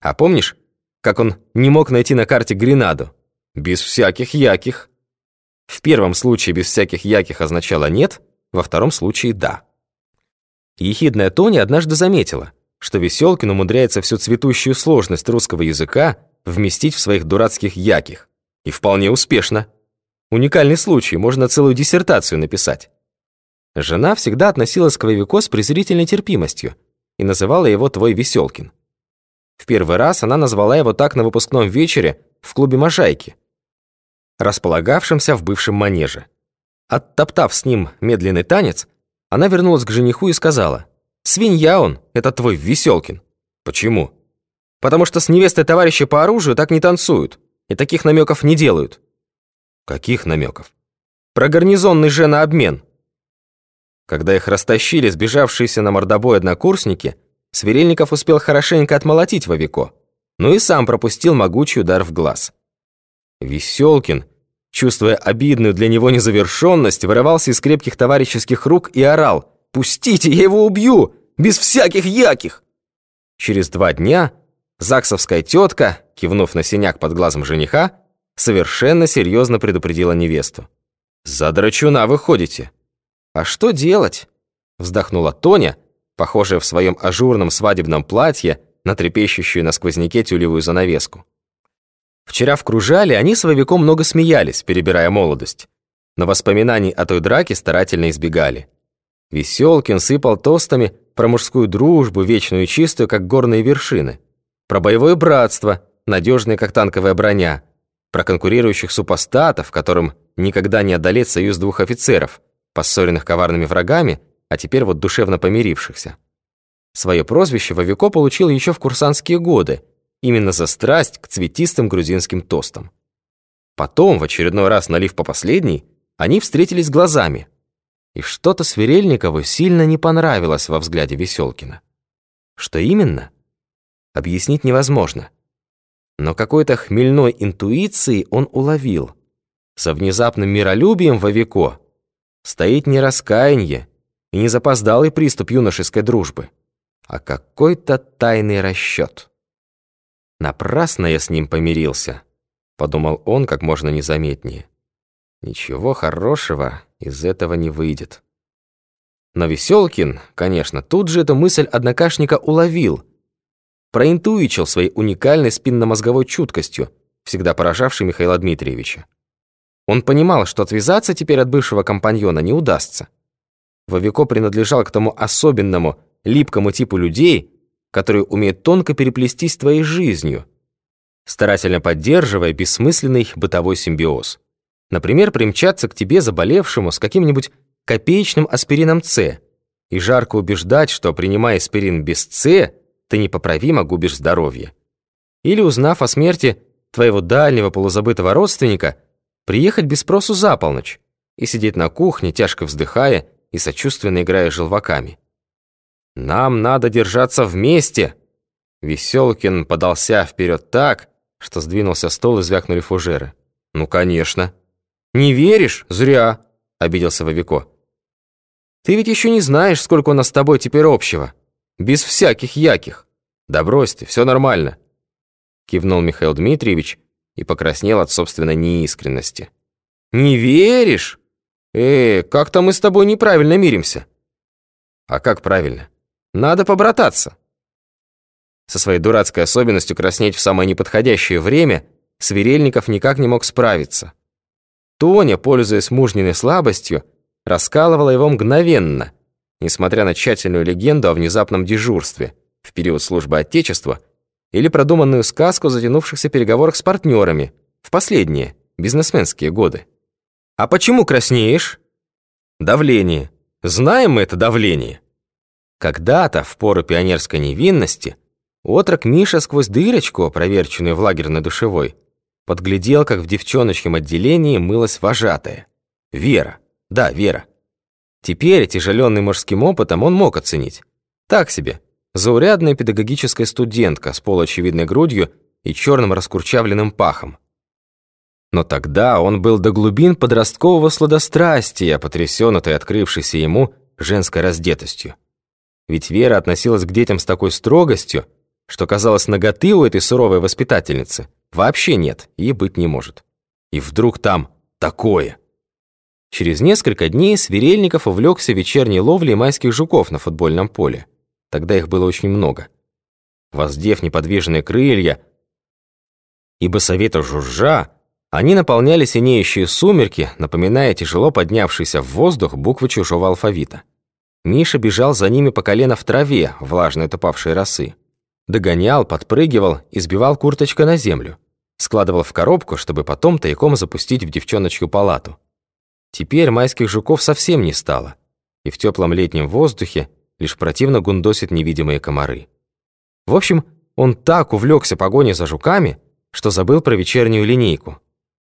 А помнишь, как он не мог найти на карте Гренаду? Без всяких яких. В первом случае без всяких яких означало «нет», во втором случае «да». Ехидная Тоня однажды заметила, что Веселкин умудряется всю цветущую сложность русского языка вместить в своих дурацких яких. И вполне успешно. Уникальный случай, можно целую диссертацию написать. Жена всегда относилась к Вовико с презрительной терпимостью и называла его «твой Веселкин». В первый раз она назвала его так на выпускном вечере в клубе «Можайки», располагавшемся в бывшем манеже. Оттоптав с ним медленный танец, она вернулась к жениху и сказала, «Свинья он, это твой Веселкин». «Почему?» «Потому что с невестой товарища по оружию так не танцуют, и таких намеков не делают». «Каких намеков?» «Про гарнизонный женообмен». Когда их растащили сбежавшиеся на мордобой однокурсники, Сверельников успел хорошенько отмолотить Вовико, но и сам пропустил могучий удар в глаз. Веселкин, чувствуя обидную для него незавершенность, вырывался из крепких товарищеских рук и орал «Пустите, я его убью! Без всяких яких!» Через два дня Заксовская тетка, кивнув на синяк под глазом жениха, совершенно серьезно предупредила невесту. «За драчуна выходите!» «А что делать?» Вздохнула Тоня, похожая в своем ажурном свадебном платье на трепещущую на сквозняке тюлевую занавеску. Вчера в кружале они с Вовиком много смеялись, перебирая молодость, но воспоминаний о той драке старательно избегали. Веселкин сыпал тостами про мужскую дружбу, вечную и чистую, как горные вершины, про боевое братство, надежное, как танковая броня, про конкурирующих супостатов, которым никогда не одолеть союз двух офицеров, поссоренных коварными врагами, а теперь вот душевно помирившихся. Свое прозвище Вовико получил еще в курсантские годы, именно за страсть к цветистым грузинским тостам. Потом, в очередной раз налив по последней, они встретились глазами. И что-то Сверельникову сильно не понравилось во взгляде Веселкина. Что именно? Объяснить невозможно. Но какой-то хмельной интуицией он уловил. За внезапным миролюбием Вовико стоит не раскаяние и не запоздалый приступ юношеской дружбы, а какой-то тайный расчет. «Напрасно я с ним помирился», — подумал он как можно незаметнее. «Ничего хорошего из этого не выйдет». Но Веселкин, конечно, тут же эту мысль однокашника уловил проинтуичил своей уникальной спинномозговой чуткостью, всегда поражавшей Михаила Дмитриевича. Он понимал, что отвязаться теперь от бывшего компаньона не удастся. Вовико принадлежал к тому особенному, липкому типу людей, которые умеют тонко переплестись твоей жизнью, старательно поддерживая бессмысленный бытовой симбиоз. Например, примчаться к тебе заболевшему с каким-нибудь копеечным аспирином С и жарко убеждать, что, принимая аспирин без С, ты непоправимо губишь здоровье. Или, узнав о смерти твоего дальнего полузабытого родственника, приехать без спросу за полночь и сидеть на кухне, тяжко вздыхая и сочувственно играя желваками. «Нам надо держаться вместе!» Веселкин подался вперед так, что сдвинулся стол и звякнули фужеры. «Ну, конечно!» «Не веришь? Зря!» — обиделся Вовико. «Ты ведь еще не знаешь, сколько у нас с тобой теперь общего!» Без всяких яких. Да брось ты, все нормально. Кивнул Михаил Дмитриевич и покраснел от собственной неискренности. Не веришь? Э, как-то мы с тобой неправильно миримся. А как правильно? Надо побрататься. Со своей дурацкой особенностью краснеть в самое неподходящее время Сверельников никак не мог справиться. Тоня, пользуясь мужниной слабостью, раскалывала его мгновенно – несмотря на тщательную легенду о внезапном дежурстве в период службы Отечества или продуманную сказку о затянувшихся переговорах с партнерами в последние бизнесменские годы. «А почему краснеешь?» «Давление. Знаем мы это давление». Когда-то, в пору пионерской невинности, отрок Миша сквозь дырочку, проверченную в лагерной душевой, подглядел, как в девчоночьем отделении мылась вожатая. Вера. Да, Вера. Теперь, тяжеленный мужским опытом, он мог оценить. Так себе, заурядная педагогическая студентка с полуочевидной грудью и черным раскурчавленным пахом. Но тогда он был до глубин подросткового сладострастия, потрясен этой открывшейся ему женской раздетостью. Ведь Вера относилась к детям с такой строгостью, что казалось ноготы у этой суровой воспитательницы вообще нет и быть не может. И вдруг там такое. Через несколько дней Сверельников увлекся вечерней ловлей майских жуков на футбольном поле. Тогда их было очень много. Воздев неподвижные крылья, ибо совета жужжа, они наполняли синеющие сумерки, напоминая тяжело поднявшийся в воздух буквы чужого алфавита. Миша бежал за ними по колено в траве, влажной топавшей росы. Догонял, подпрыгивал и сбивал курточкой на землю. Складывал в коробку, чтобы потом тайком запустить в девчоночью палату. Теперь майских жуков совсем не стало, и в теплом летнем воздухе лишь противно гундосят невидимые комары. В общем, он так увлекся погоней за жуками, что забыл про вечернюю линейку –